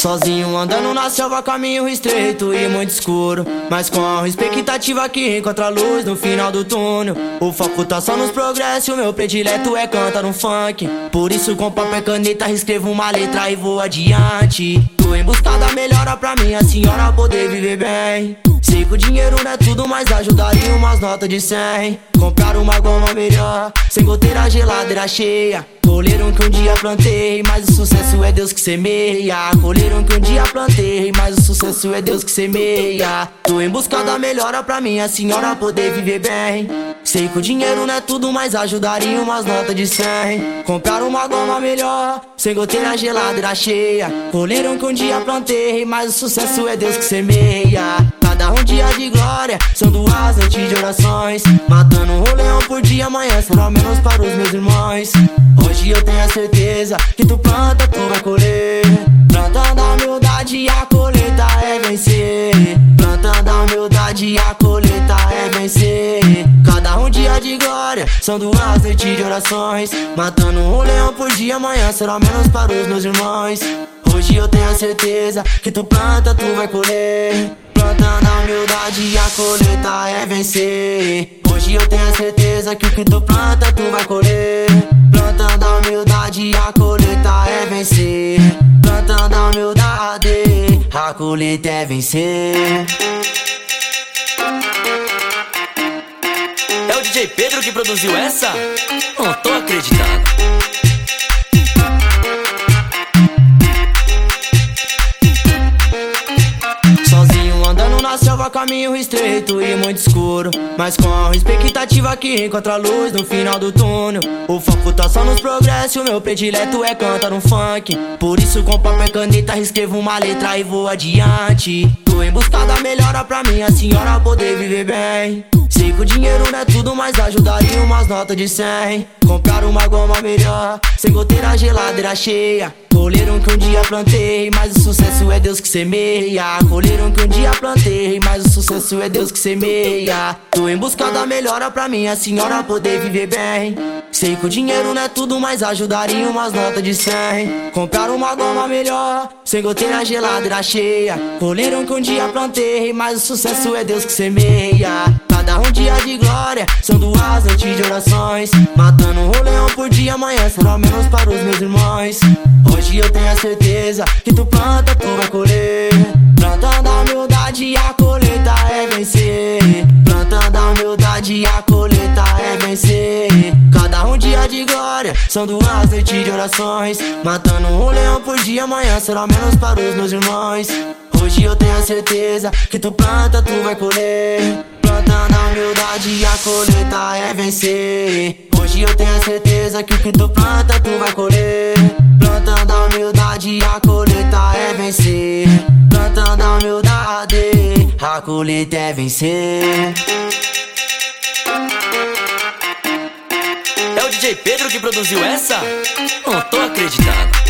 Sozinho andando na selva, caminho estreito e muito escuro. Mas com a expectativa que encontra a luz no final do túnel. O foco tá só nos progressos, o meu predileto é cantar no funk. Por isso, com papel e caneta, escrevo uma letra e vou adiante. Tô em busca da melhora pra minha senhora poder viver bem. Sei que o dinheiro não é tudo, mas ajudaria umas notas de 100. Comprar uma goma melhor, sem goteira, geladeira cheia. Colheram que um dia plantei, mas o sucesso é Deus que semeia. Colheram que um dia plantei, mas o sucesso é Deus que semeia. Tô em busca da melhora pra minha senhora poder viver bem. Sei que o dinheiro não é tudo, mas ajudaria umas notas de 100. Comprar uma goma melhor, sem goteira, geladeira cheia. Colheram que um dia plantei, mas o sucesso é Deus que semeia. Um dia de glória, são duas noites de orações. Matando um leão por dia, amanhã será menos para os meus irmãos. Hoje eu tenho a certeza que tu planta, tu vai colher. Plantando a humildade, a colheita é vencer. Plantando a humildade, a colheita é vencer. Cada um dia de glória, são duas noites de orações. Matando um leão por dia, amanhã será menos para os meus irmãos. Hoje eu tenho a certeza que tu planta, tu vai colher. Plantando a humildade, a colheita é vencer. Hoje eu tenho a certeza que o que tu planta, tu vai colher. Plantando a humildade, a colheita é vencer. Plantando a humildade, a colheita é vencer. É o DJ Pedro que produziu essa? Não tô acreditando. Caminho estreito e muito escuro. Mas com a expectativa que encontra a luz no final do túnel. O foco tá só nos progressos, meu predileto é cantar um funk. Por isso, com papel e caneta, escrevo uma letra e vou adiante. Tô em busca da melhora pra minha senhora poder viver bem. Sei que o dinheiro não é tudo, mas ajudaria umas notas de 100. Comprar uma goma melhor, sem goteira, geladeira cheia. Colheram que um dia plantei, mas o sucesso é Deus que semeia. Colheram que um dia plantei, mas o sucesso é Deus que semeia. Tô em busca da melhora pra minha senhora poder viver bem. Sei que o dinheiro não é tudo, mas ajudaria umas notas de 100. Comprar uma goma melhor, sem goteira, geladeira cheia. Colheram que um dia plantei, mas o sucesso é Deus que semeia. Cada um dia de glória, são duas noites de orações. Matando um leão por dia, amanhã será menos para os meus irmãos. Hoje eu tenho a certeza que tu planta, tu vai colher. Plantando a humildade, a colheita é vencer. Plantando a humildade, a colheita é vencer. Cada um dia de glória, são duas noites de orações. Matando um leão por dia, amanhã será menos para os meus irmãos. Hoje eu tenho a certeza que tu planta, tu vai colher. Plantando a humildade, a colheita é vencer. Hoje eu tenho a certeza que o que tu planta, tu vai colher. Plantando a humildade, a colheita é vencer. Plantando a humildade, a colheita é vencer. É o DJ Pedro que produziu essa? Não tô acreditando.